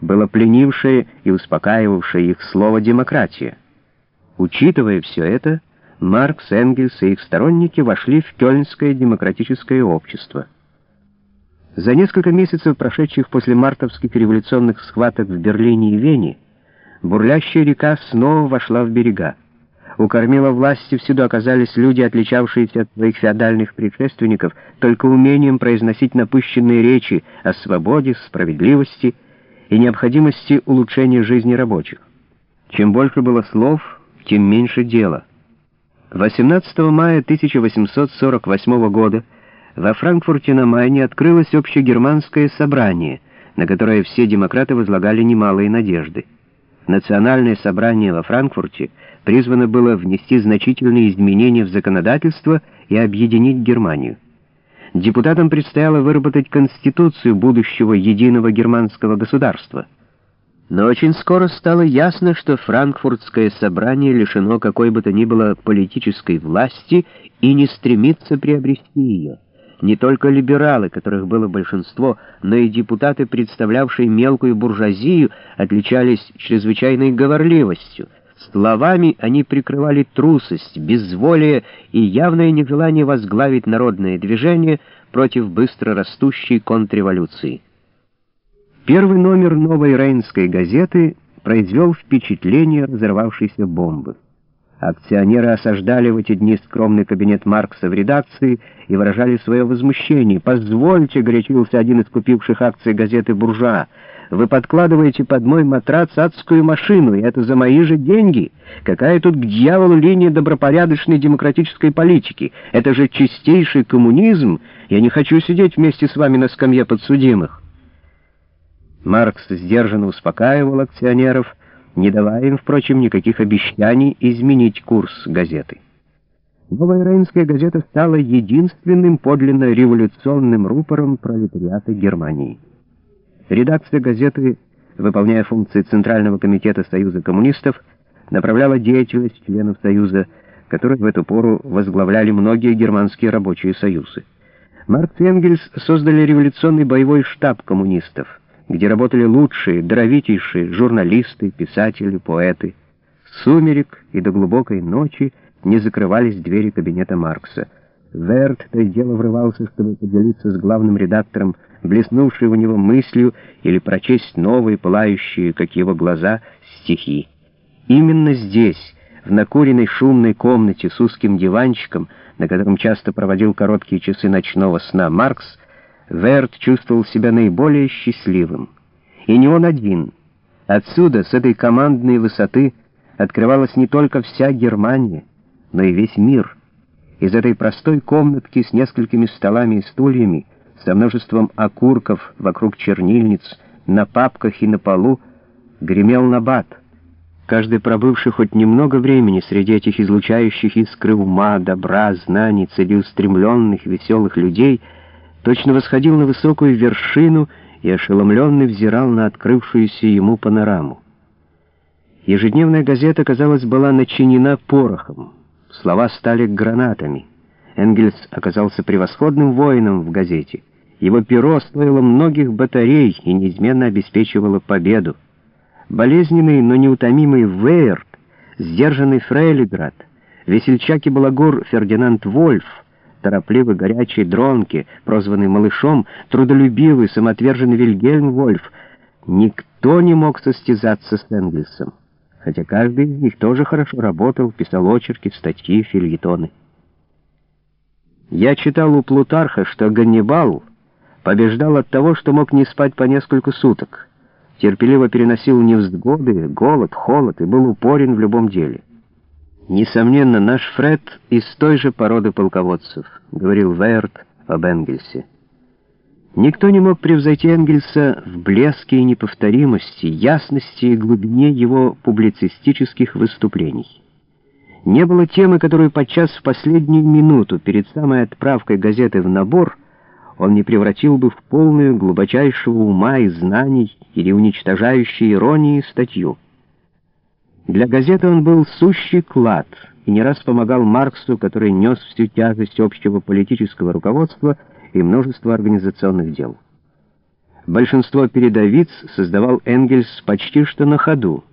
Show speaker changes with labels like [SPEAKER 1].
[SPEAKER 1] было пленившее и успокаивавшее их слово «демократия». Учитывая все это, Маркс, Энгельс и их сторонники вошли в Кёльнское демократическое общество. За несколько месяцев, прошедших после мартовских революционных схваток в Берлине и Вене, бурлящая река снова вошла в берега. У кормила власти всюду оказались люди, отличавшиеся от своих феодальных предшественников только умением произносить напыщенные речи о свободе, справедливости и необходимости улучшения жизни рабочих. Чем больше было слов, тем меньше дела. 18 мая 1848 года во Франкфурте на Майне открылось общегерманское собрание, на которое все демократы возлагали немалые надежды. Национальное собрание во Франкфурте призвано было внести значительные изменения в законодательство и объединить Германию. Депутатам предстояло выработать конституцию будущего единого германского государства. Но очень скоро стало ясно, что франкфуртское собрание лишено какой бы то ни было политической власти и не стремится приобрести ее. Не только либералы, которых было большинство, но и депутаты, представлявшие мелкую буржуазию, отличались чрезвычайной говорливостью. Словами они прикрывали трусость, безволие и явное нежелание возглавить народное движение против быстро растущей контрреволюции. Первый номер новой рейнской газеты произвел впечатление разорвавшейся бомбы. Акционеры осаждали в эти дни скромный кабинет Маркса в редакции и выражали свое возмущение. «Позвольте», — горячился один из купивших акции газеты «Буржуа», «вы подкладываете под мой матрац адскую машину, и это за мои же деньги. Какая тут к дьяволу линия добропорядочной демократической политики? Это же чистейший коммунизм. Я не хочу сидеть вместе с вами на скамье подсудимых». Маркс сдержанно успокаивал акционеров, не давая им, впрочем, никаких обещаний изменить курс газеты. Новая Рейнская газета стала единственным подлинно революционным рупором пролетариата Германии. Редакция газеты, выполняя функции Центрального комитета Союза коммунистов, направляла деятельность членов Союза, которые в эту пору возглавляли многие германские рабочие союзы. Маркс и Энгельс создали революционный боевой штаб коммунистов — где работали лучшие, даровитейшие журналисты, писатели, поэты. С сумерек и до глубокой ночи не закрывались двери кабинета Маркса. Верт то и дело врывался, чтобы поделиться с главным редактором, блеснувшей у него мыслью или прочесть новые, пылающие, как его глаза, стихи. Именно здесь, в накуренной шумной комнате с узким диванчиком, на котором часто проводил короткие часы ночного сна Маркс, Верт чувствовал себя наиболее счастливым. И не он один. Отсюда, с этой командной высоты, открывалась не только вся Германия, но и весь мир. Из этой простой комнатки с несколькими столами и стульями, со множеством окурков вокруг чернильниц, на папках и на полу, гремел набат. Каждый пробывший хоть немного времени среди этих излучающих искры ума, добра, знаний, целеустремленных, веселых людей — точно восходил на высокую вершину и ошеломленный взирал на открывшуюся ему панораму. Ежедневная газета, казалось, была начинена порохом. Слова стали гранатами. Энгельс оказался превосходным воином в газете. Его перо стоило многих батарей и неизменно обеспечивало победу. Болезненный, но неутомимый Вейерт, сдержанный Фрейлиград, весельчак и балагур Фердинанд Вольф — торопливый, горячий Дронки, прозванный Малышом, трудолюбивый, самоотверженный Вильгельм Вольф. Никто не мог состязаться с Энгельсом, хотя каждый из них тоже хорошо работал, писал очерки, статьи, фильетоны. Я читал у Плутарха, что Ганнибал побеждал от того, что мог не спать по несколько суток, терпеливо переносил невзгоды, голод, холод и был упорен в любом деле. «Несомненно, наш Фред из той же породы полководцев», — говорил Верт об Энгельсе. Никто не мог превзойти Энгельса в блеске и неповторимости, ясности и глубине его публицистических выступлений. Не было темы, которую подчас в последнюю минуту перед самой отправкой газеты в набор он не превратил бы в полную глубочайшего ума и знаний или уничтожающей иронии статью. Для газеты он был сущий клад и не раз помогал Марксу, который нес всю тяжесть общего политического руководства и множество организационных дел. Большинство передовиц создавал Энгельс почти что на ходу.